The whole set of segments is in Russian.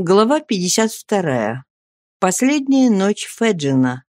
Глава 52. Последняя ночь Феджина.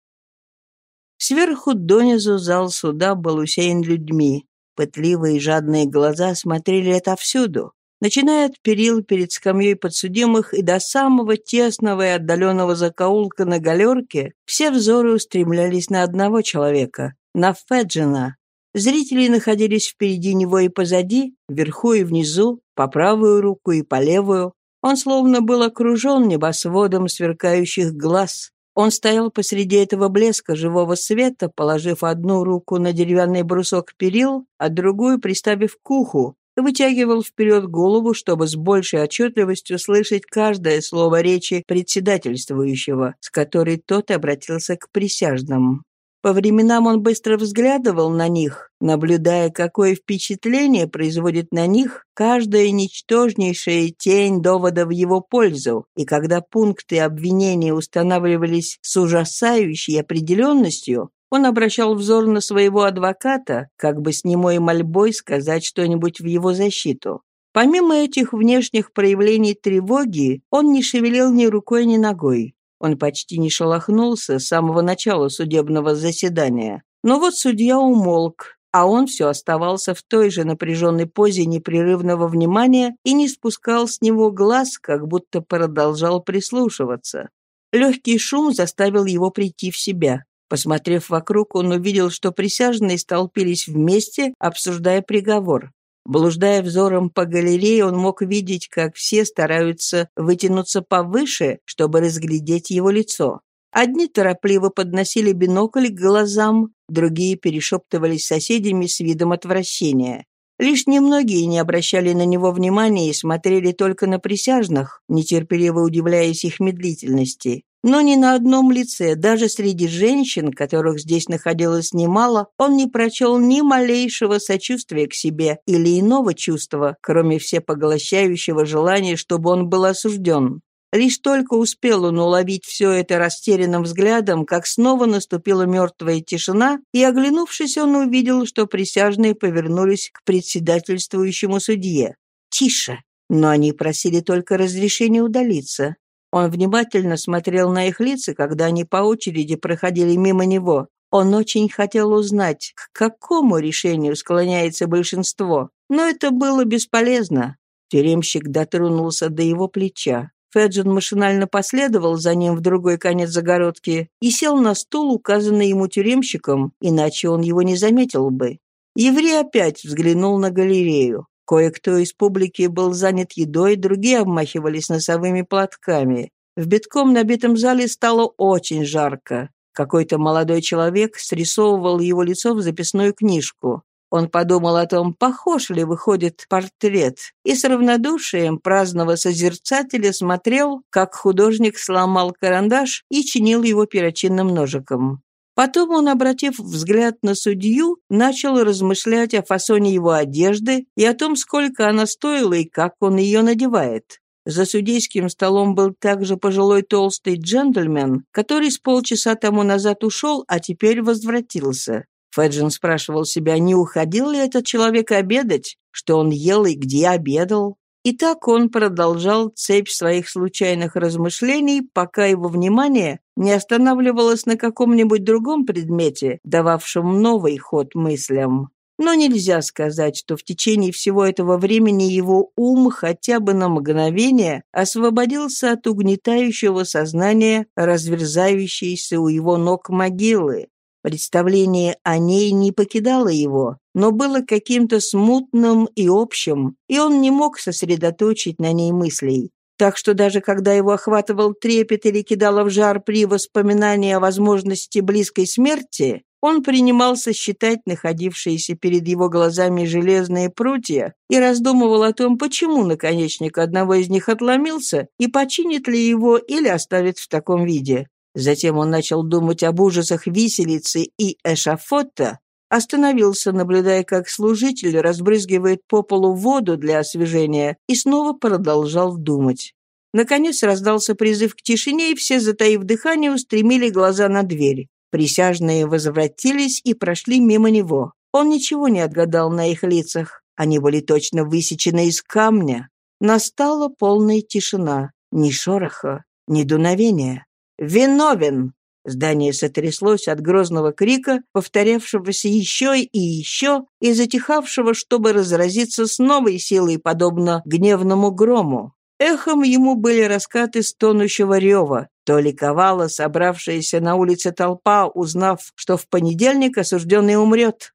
Сверху донизу зал суда был усеян людьми. Пытливые жадные глаза смотрели отовсюду. Начиная от перил перед скамьей подсудимых и до самого тесного и отдаленного закоулка на галерке, все взоры устремлялись на одного человека — на Феджина. Зрители находились впереди него и позади, вверху и внизу, по правую руку и по левую, он словно был окружен небосводом сверкающих глаз. Он стоял посреди этого блеска живого света, положив одну руку на деревянный брусок перил, а другую приставив к уху, и вытягивал вперед голову, чтобы с большей отчетливостью слышать каждое слово речи председательствующего, с которой тот обратился к присяжным. По временам он быстро взглядывал на них, наблюдая, какое впечатление производит на них каждая ничтожнейшая тень довода в его пользу, и когда пункты обвинения устанавливались с ужасающей определенностью, он обращал взор на своего адвоката, как бы с немой мольбой сказать что-нибудь в его защиту. Помимо этих внешних проявлений тревоги, он не шевелил ни рукой, ни ногой. Он почти не шелохнулся с самого начала судебного заседания. Но вот судья умолк, а он все оставался в той же напряженной позе непрерывного внимания и не спускал с него глаз, как будто продолжал прислушиваться. Легкий шум заставил его прийти в себя. Посмотрев вокруг, он увидел, что присяжные столпились вместе, обсуждая приговор. Блуждая взором по галерее, он мог видеть, как все стараются вытянуться повыше, чтобы разглядеть его лицо. Одни торопливо подносили бинокль к глазам, другие перешептывались с соседями с видом отвращения. Лишь немногие не обращали на него внимания и смотрели только на присяжных, нетерпеливо удивляясь их медлительности. Но ни на одном лице, даже среди женщин, которых здесь находилось немало, он не прочел ни малейшего сочувствия к себе или иного чувства, кроме всепоглощающего желания, чтобы он был осужден. Лишь только успел он уловить все это растерянным взглядом, как снова наступила мертвая тишина, и, оглянувшись, он увидел, что присяжные повернулись к председательствующему судье. «Тише!» Но они просили только разрешения удалиться. Он внимательно смотрел на их лица, когда они по очереди проходили мимо него. Он очень хотел узнать, к какому решению склоняется большинство, но это было бесполезно. Тюремщик дотронулся до его плеча. Феджин машинально последовал за ним в другой конец загородки и сел на стул, указанный ему тюремщиком, иначе он его не заметил бы. Еврей опять взглянул на галерею. Кое-кто из публики был занят едой, другие обмахивались носовыми платками. В битком набитом зале стало очень жарко. Какой-то молодой человек срисовывал его лицо в записную книжку. Он подумал о том, похож ли выходит портрет, и с равнодушием праздного созерцателя смотрел, как художник сломал карандаш и чинил его перочинным ножиком. Потом он, обратив взгляд на судью, начал размышлять о фасоне его одежды и о том, сколько она стоила и как он ее надевает. За судейским столом был также пожилой толстый джентльмен, который с полчаса тому назад ушел, а теперь возвратился. Феджин спрашивал себя, не уходил ли этот человек обедать, что он ел и где обедал. И так он продолжал цепь своих случайных размышлений, пока его внимание не останавливалось на каком-нибудь другом предмете, дававшем новый ход мыслям. Но нельзя сказать, что в течение всего этого времени его ум хотя бы на мгновение освободился от угнетающего сознания, разверзающейся у его ног могилы. Представление о ней не покидало его, но было каким-то смутным и общим, и он не мог сосредоточить на ней мыслей. Так что даже когда его охватывал трепет или кидало в жар при воспоминании о возможности близкой смерти, он принимался считать находившиеся перед его глазами железные прутья и раздумывал о том, почему наконечник одного из них отломился и починит ли его или оставит в таком виде. Затем он начал думать об ужасах виселицы и эшафота, остановился, наблюдая, как служитель разбрызгивает по полу воду для освежения, и снова продолжал думать. Наконец раздался призыв к тишине, и все, затаив дыхание, устремили глаза на дверь. Присяжные возвратились и прошли мимо него. Он ничего не отгадал на их лицах. Они были точно высечены из камня. Настала полная тишина. Ни шороха, ни дуновения. «Виновен!» Здание сотряслось от грозного крика, повторявшегося еще и еще, и затихавшего, чтобы разразиться с новой силой, подобно гневному грому. Эхом ему были раскаты стонущего рева. То ликовала собравшаяся на улице толпа, узнав, что в понедельник осужденный умрет.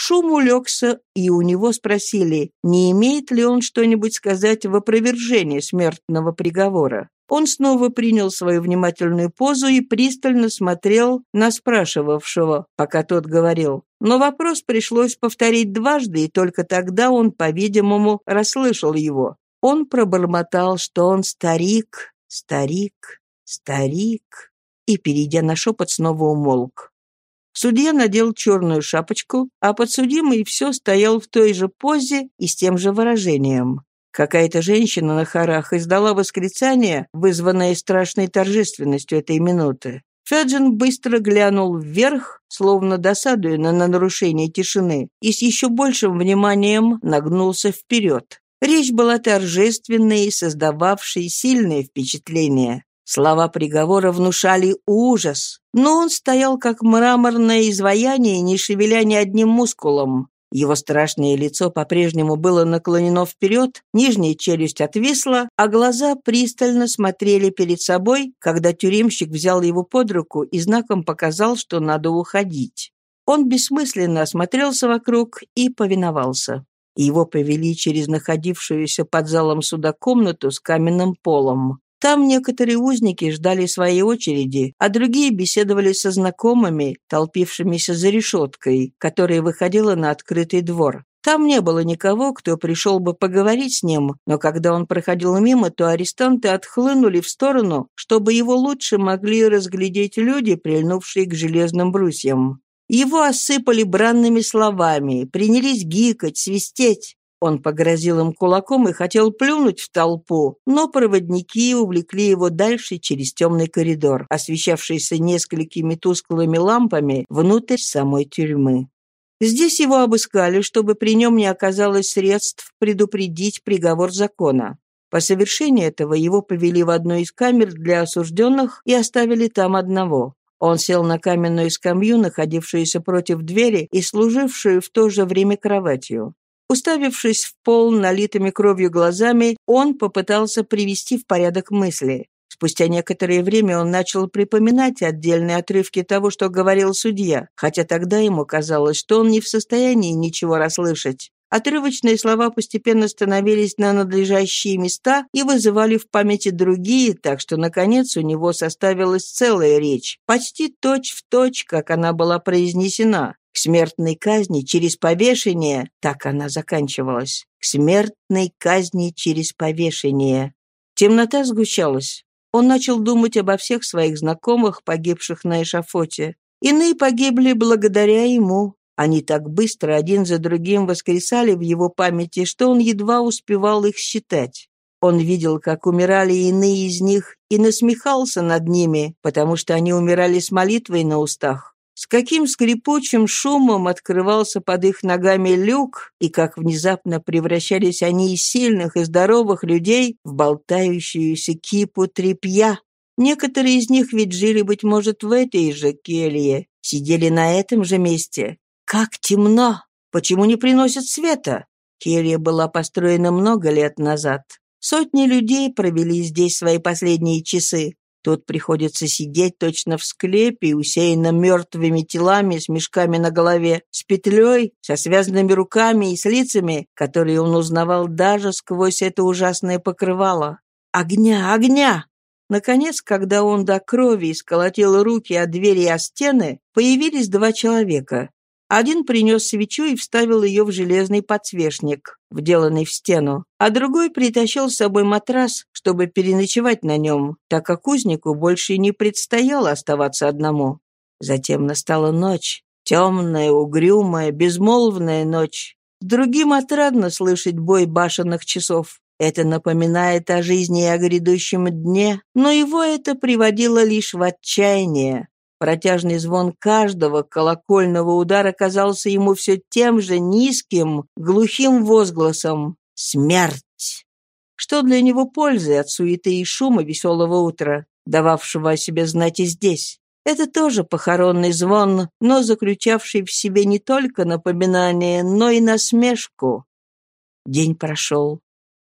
Шум улегся, и у него спросили, не имеет ли он что-нибудь сказать в опровержение смертного приговора. Он снова принял свою внимательную позу и пристально смотрел на спрашивавшего, пока тот говорил. Но вопрос пришлось повторить дважды, и только тогда он, по-видимому, расслышал его. Он пробормотал, что он старик, старик, старик, и, перейдя на шепот, снова умолк. Судья надел черную шапочку, а подсудимый все стоял в той же позе и с тем же выражением. Какая-то женщина на хорах издала восклицание, вызванное страшной торжественностью этой минуты. Феджин быстро глянул вверх, словно досадуя на нарушение тишины, и с еще большим вниманием нагнулся вперед. Речь была торжественной создававшей сильное впечатление. Слова приговора внушали ужас, но он стоял как мраморное изваяние, не шевеля ни одним мускулом. Его страшное лицо по-прежнему было наклонено вперед, нижняя челюсть отвисла, а глаза пристально смотрели перед собой, когда тюремщик взял его под руку и знаком показал, что надо уходить. Он бессмысленно осмотрелся вокруг и повиновался. Его повели через находившуюся под залом суда комнату с каменным полом. Там некоторые узники ждали своей очереди, а другие беседовали со знакомыми, толпившимися за решеткой, которая выходила на открытый двор. Там не было никого, кто пришел бы поговорить с ним, но когда он проходил мимо, то арестанты отхлынули в сторону, чтобы его лучше могли разглядеть люди, прильнувшие к железным брусьям. Его осыпали бранными словами, принялись гикать, свистеть. Он погрозил им кулаком и хотел плюнуть в толпу, но проводники увлекли его дальше через темный коридор, освещавшийся несколькими тусклыми лампами внутрь самой тюрьмы. Здесь его обыскали, чтобы при нем не оказалось средств предупредить приговор закона. По совершении этого его повели в одну из камер для осужденных и оставили там одного. Он сел на каменную скамью, находившуюся против двери и служившую в то же время кроватью. Уставившись в пол налитыми кровью глазами, он попытался привести в порядок мысли. Спустя некоторое время он начал припоминать отдельные отрывки того, что говорил судья, хотя тогда ему казалось, что он не в состоянии ничего расслышать. Отрывочные слова постепенно становились на надлежащие места и вызывали в памяти другие, так что, наконец, у него составилась целая речь, почти точь-в-точь, точь, как она была произнесена. К смертной казни через повешение, так она заканчивалась, к смертной казни через повешение. Темнота сгущалась. Он начал думать обо всех своих знакомых, погибших на эшафоте. Иные погибли благодаря ему. Они так быстро один за другим воскресали в его памяти, что он едва успевал их считать. Он видел, как умирали иные из них, и насмехался над ними, потому что они умирали с молитвой на устах с каким скрипучим шумом открывался под их ногами люк, и как внезапно превращались они из сильных и здоровых людей в болтающуюся кипу тряпья. Некоторые из них ведь жили, быть может, в этой же келье, сидели на этом же месте. Как темно! Почему не приносят света? Келья была построена много лет назад. Сотни людей провели здесь свои последние часы. Тут приходится сидеть точно в склепе, усеянном мертвыми телами с мешками на голове, с петлей, со связанными руками и с лицами, которые он узнавал даже сквозь это ужасное покрывало. Огня, огня! Наконец, когда он до крови сколотил руки от двери и о стены, появились два человека. Один принес свечу и вставил ее в железный подсвечник, вделанный в стену, а другой притащил с собой матрас, чтобы переночевать на нем, так как узнику больше не предстояло оставаться одному. Затем настала ночь, темная, угрюмая, безмолвная ночь. Другим отрадно слышать бой башенных часов. Это напоминает о жизни и о грядущем дне, но его это приводило лишь в отчаяние. Протяжный звон каждого колокольного удара казался ему все тем же низким, глухим возгласом «Смерть!». Что для него пользы от суеты и шума веселого утра, дававшего о себе знать и здесь? Это тоже похоронный звон, но заключавший в себе не только напоминание, но и насмешку. День прошел.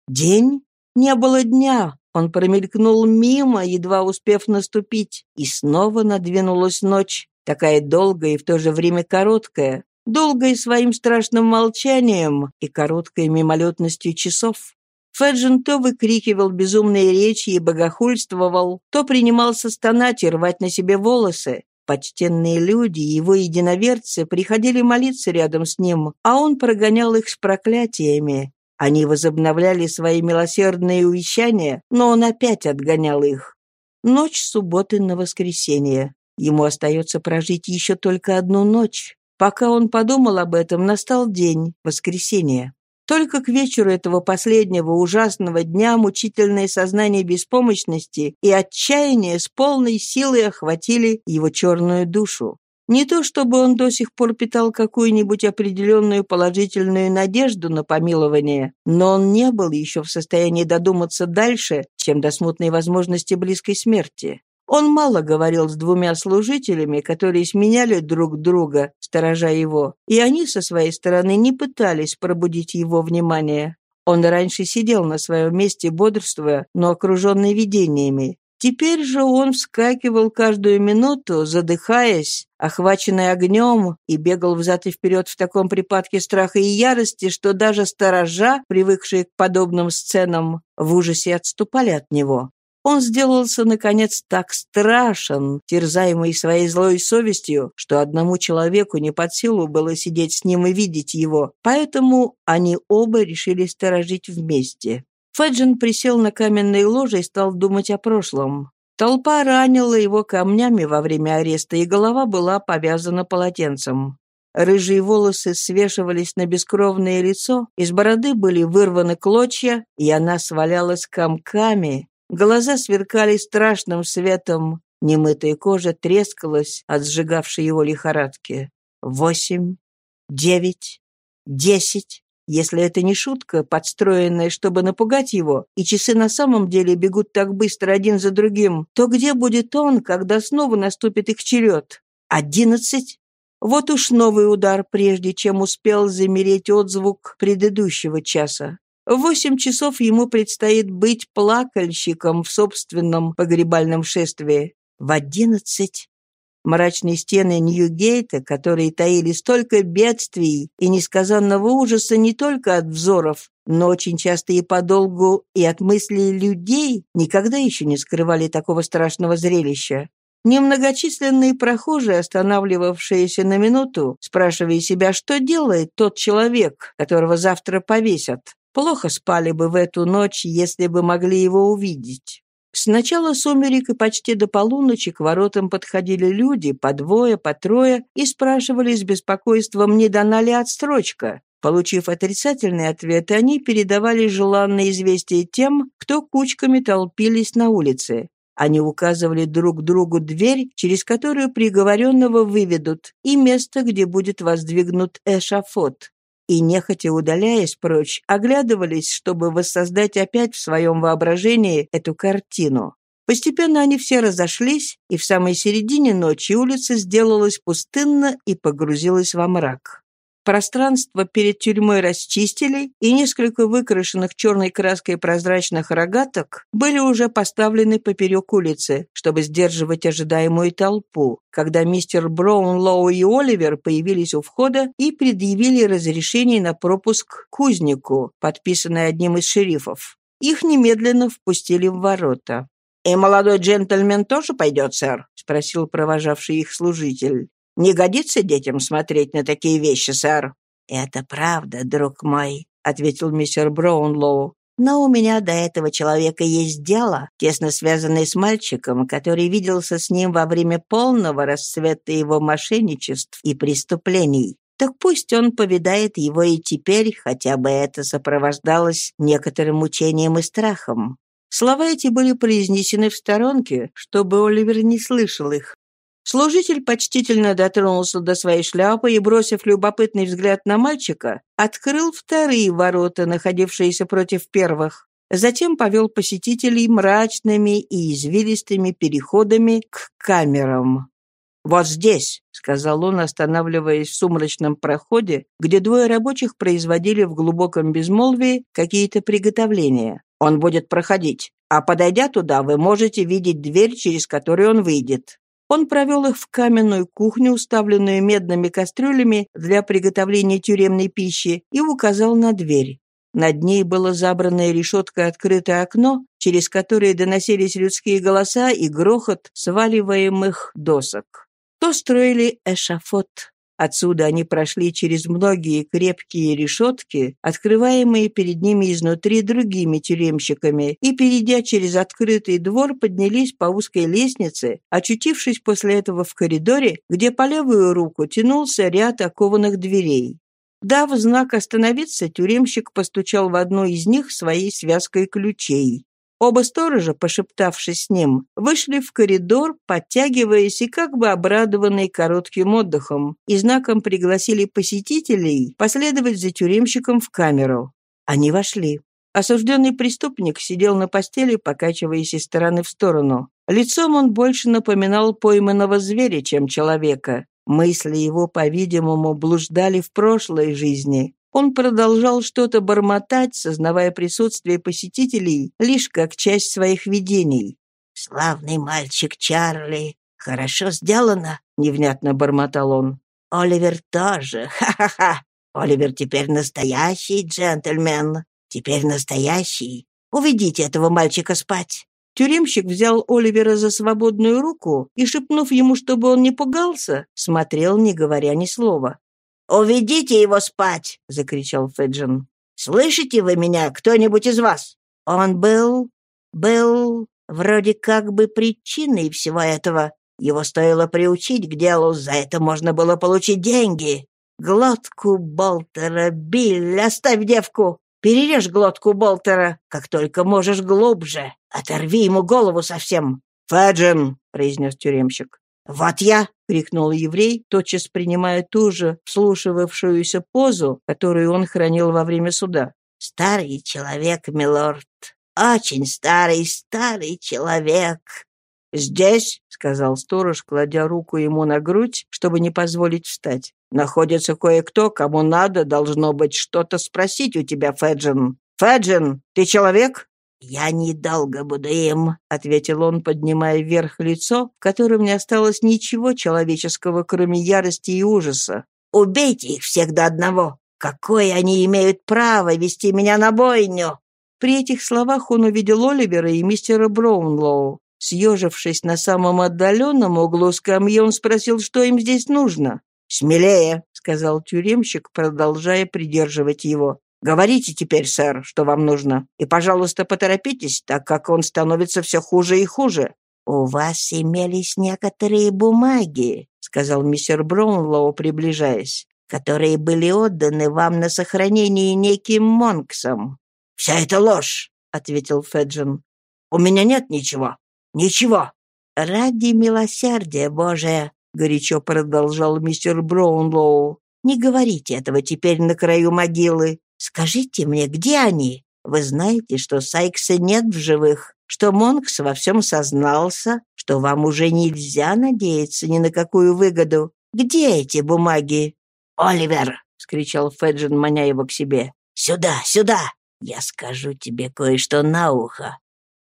День? Не было дня. Он промелькнул мимо, едва успев наступить, и снова надвинулась ночь, такая долгая и в то же время короткая, долгая своим страшным молчанием и короткой мимолетностью часов. Феджин то выкрикивал безумные речи и богохульствовал, то принимался стонать и рвать на себе волосы. Почтенные люди, его единоверцы, приходили молиться рядом с ним, а он прогонял их с проклятиями. Они возобновляли свои милосердные увещания, но он опять отгонял их. Ночь субботы на воскресенье. Ему остается прожить еще только одну ночь. Пока он подумал об этом, настал день, воскресенье. Только к вечеру этого последнего ужасного дня мучительное сознание беспомощности и отчаяние с полной силой охватили его черную душу. Не то чтобы он до сих пор питал какую-нибудь определенную положительную надежду на помилование, но он не был еще в состоянии додуматься дальше, чем до смутной возможности близкой смерти. Он мало говорил с двумя служителями, которые сменяли друг друга, сторожа его, и они со своей стороны не пытались пробудить его внимание. Он раньше сидел на своем месте, бодрствуя, но окруженный видениями. Теперь же он вскакивал каждую минуту, задыхаясь, охваченный огнем, и бегал взад и вперед в таком припадке страха и ярости, что даже сторожа, привыкшие к подобным сценам, в ужасе отступали от него. Он сделался, наконец, так страшен, терзаемый своей злой совестью, что одному человеку не под силу было сидеть с ним и видеть его, поэтому они оба решили сторожить вместе. Феджин присел на каменные ложе и стал думать о прошлом. Толпа ранила его камнями во время ареста, и голова была повязана полотенцем. Рыжие волосы свешивались на бескровное лицо, из бороды были вырваны клочья, и она свалялась комками, Глаза сверкали страшным светом, немытая кожа трескалась от сжигавшей его лихорадки. Восемь, девять, десять. Если это не шутка, подстроенная, чтобы напугать его, и часы на самом деле бегут так быстро один за другим, то где будет он, когда снова наступит их черед? Одиннадцать? Вот уж новый удар, прежде чем успел замереть отзвук предыдущего часа. В восемь часов ему предстоит быть плакальщиком в собственном погребальном шествии. В одиннадцать мрачные стены Ньюгейта, которые таили столько бедствий и несказанного ужаса не только от взоров, но очень часто и подолгу и от мыслей людей, никогда еще не скрывали такого страшного зрелища. Немногочисленные прохожие, останавливавшиеся на минуту, спрашивая себя, что делает тот человек, которого завтра повесят, Плохо спали бы в эту ночь, если бы могли его увидеть. С начала сумерек и почти до полуночи к воротам подходили люди, по двое, по трое, и спрашивали с беспокойством, не дана ли отстрочка. Получив отрицательный ответ, они передавали желанное известие тем, кто кучками толпились на улице. Они указывали друг другу дверь, через которую приговоренного выведут, и место, где будет воздвигнут эшафот и, нехотя удаляясь прочь, оглядывались, чтобы воссоздать опять в своем воображении эту картину. Постепенно они все разошлись, и в самой середине ночи улица сделалась пустынна и погрузилась во мрак. Пространство перед тюрьмой расчистили, и несколько выкрашенных черной краской прозрачных рогаток были уже поставлены поперек улицы, чтобы сдерживать ожидаемую толпу, когда мистер Браунлоу и Оливер появились у входа и предъявили разрешение на пропуск кузнику, подписанное одним из шерифов. Их немедленно впустили в ворота. «И молодой джентльмен тоже пойдет, сэр?» — спросил провожавший их служитель. Не годится детям смотреть на такие вещи, сэр». «Это правда, друг мой», — ответил мистер Браунлоу. «Но у меня до этого человека есть дело, тесно связанное с мальчиком, который виделся с ним во время полного расцвета его мошенничеств и преступлений. Так пусть он повидает его и теперь, хотя бы это сопровождалось некоторым мучением и страхом». Слова эти были произнесены в сторонке, чтобы Оливер не слышал их. Служитель почтительно дотронулся до своей шляпы и, бросив любопытный взгляд на мальчика, открыл вторые ворота, находившиеся против первых. Затем повел посетителей мрачными и извилистыми переходами к камерам. «Вот здесь», — сказал он, останавливаясь в сумрачном проходе, где двое рабочих производили в глубоком безмолвии какие-то приготовления. «Он будет проходить, а подойдя туда, вы можете видеть дверь, через которую он выйдет». Он провел их в каменную кухню, уставленную медными кастрюлями для приготовления тюремной пищи, и указал на дверь. Над ней было забранное решеткой открытое окно, через которое доносились людские голоса и грохот сваливаемых досок. То строили эшафот. Отсюда они прошли через многие крепкие решетки, открываемые перед ними изнутри другими тюремщиками, и, перейдя через открытый двор, поднялись по узкой лестнице, очутившись после этого в коридоре, где по левую руку тянулся ряд окованных дверей. Дав знак остановиться, тюремщик постучал в одну из них своей связкой ключей. Оба сторожа, пошептавшись с ним, вышли в коридор, подтягиваясь и как бы обрадованные коротким отдыхом, и знаком пригласили посетителей последовать за тюремщиком в камеру. Они вошли. Осужденный преступник сидел на постели, покачиваясь из стороны в сторону. Лицом он больше напоминал пойманного зверя, чем человека. Мысли его, по-видимому, блуждали в прошлой жизни. Он продолжал что-то бормотать, сознавая присутствие посетителей лишь как часть своих видений. «Славный мальчик Чарли! Хорошо сделано!» — невнятно бормотал он. «Оливер тоже! Ха-ха-ха! Оливер теперь настоящий джентльмен! Теперь настоящий! Уведите этого мальчика спать!» Тюремщик взял Оливера за свободную руку и, шепнув ему, чтобы он не пугался, смотрел, не говоря ни слова. «Уведите его спать!» — закричал Феджин. «Слышите вы меня, кто-нибудь из вас? Он был... был вроде как бы причиной всего этого. Его стоило приучить к делу, за это можно было получить деньги. Глотку Болтера, Биль, оставь девку! Перережь глотку Болтера, как только можешь глубже. Оторви ему голову совсем!» «Феджин!» — произнес тюремщик. «Вот я!» — крикнул еврей, тотчас принимая ту же вслушивавшуюся позу, которую он хранил во время суда. «Старый человек, милорд, очень старый, старый человек». «Здесь», — сказал сторож, кладя руку ему на грудь, чтобы не позволить встать, «находится кое-кто, кому надо, должно быть, что-то спросить у тебя, Феджин. Феджин, ты человек?» «Я недолго буду им», — ответил он, поднимая вверх лицо, в котором не осталось ничего человеческого, кроме ярости и ужаса. «Убейте их всех до одного! Какое они имеют право вести меня на бойню?» При этих словах он увидел Оливера и мистера Браунлоу. Съежившись на самом отдаленном углу скамьи, он спросил, что им здесь нужно. «Смелее», — сказал тюремщик, продолжая придерживать его. Говорите теперь, сэр, что вам нужно. И, пожалуйста, поторопитесь, так как он становится все хуже и хуже». «У вас имелись некоторые бумаги», — сказал мистер Браунлоу, приближаясь, «которые были отданы вам на сохранение неким Монксом». «Вся это ложь», — ответил Феджин. «У меня нет ничего. Ничего». «Ради милосердия Божия», — горячо продолжал мистер Браунлоу, «не говорите этого теперь на краю могилы. Скажите мне, где они? Вы знаете, что Сайкса нет в живых, что Монкс во всем сознался, что вам уже нельзя надеяться ни на какую выгоду. Где эти бумаги?» «Оливер!» — скричал Феджин, маня его к себе. «Сюда, сюда! Я скажу тебе кое-что на ухо».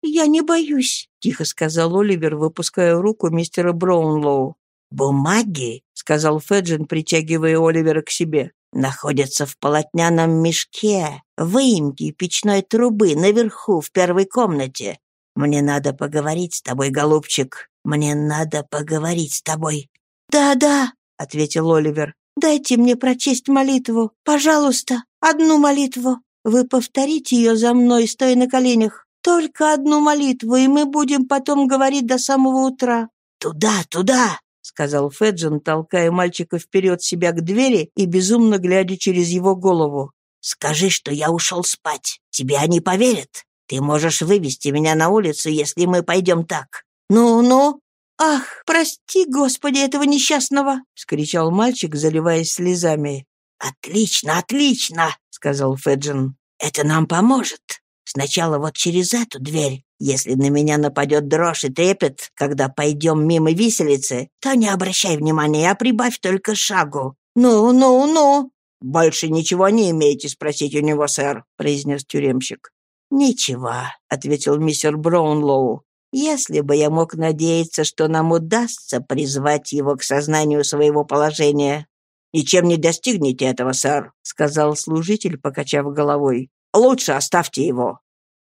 «Я не боюсь», — тихо сказал Оливер, выпуская руку мистера Браунлоу. «Бумаги?» — сказал Феджин, притягивая Оливера к себе находятся в полотняном мешке, выемки печной трубы наверху в первой комнате. Мне надо поговорить с тобой, голубчик. Мне надо поговорить с тобой». «Да-да», — ответил Оливер. «Дайте мне прочесть молитву. Пожалуйста, одну молитву. Вы повторите ее за мной, стоя на коленях. Только одну молитву, и мы будем потом говорить до самого утра». «Туда, туда!» Сказал Феджин, толкая мальчика вперед себя к двери и безумно глядя через его голову. «Скажи, что я ушел спать. Тебе они поверят. Ты можешь вывести меня на улицу, если мы пойдем так. Ну-ну!» «Ах, прости, Господи, этого несчастного!» — скричал мальчик, заливаясь слезами. «Отлично, отлично!» — сказал Феджин. «Это нам поможет. Сначала вот через эту дверь. Если на меня нападет дрожь и трепет, когда пойдем мимо виселицы, то не обращай внимания, а прибавь только шагу. Ну, ну, ну!» «Больше ничего не имеете спросить у него, сэр», — произнес тюремщик. «Ничего», — ответил мистер Браунлоу. «Если бы я мог надеяться, что нам удастся призвать его к сознанию своего положения». «Ничем не достигнете этого, сэр», — сказал служитель, покачав головой. «Лучше оставьте его».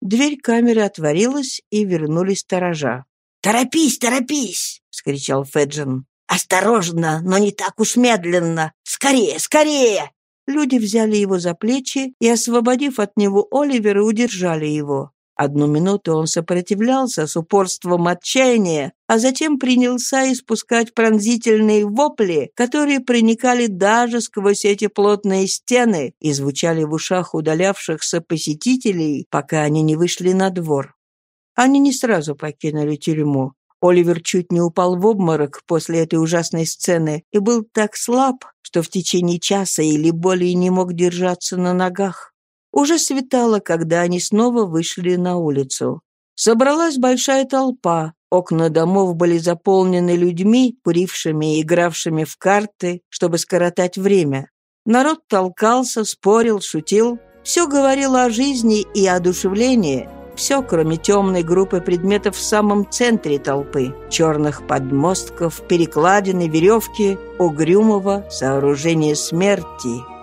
Дверь камеры отворилась, и вернулись сторожа. «Торопись, торопись!» — вскричал Феджин. «Осторожно, но не так уж медленно! Скорее, скорее!» Люди взяли его за плечи и, освободив от него Оливера, удержали его. Одну минуту он сопротивлялся с упорством отчаяния, а затем принялся испускать пронзительные вопли, которые проникали даже сквозь эти плотные стены и звучали в ушах удалявшихся посетителей, пока они не вышли на двор. Они не сразу покинули тюрьму. Оливер чуть не упал в обморок после этой ужасной сцены и был так слаб, что в течение часа или более не мог держаться на ногах. Уже светало, когда они снова вышли на улицу. Собралась большая толпа. Окна домов были заполнены людьми, курившими и игравшими в карты, чтобы скоротать время. Народ толкался, спорил, шутил. Все говорило о жизни и одушевлении, все, кроме темной группы предметов в самом центре толпы. Черных подмостков, перекладины, веревки, угрюмого сооружения смерти –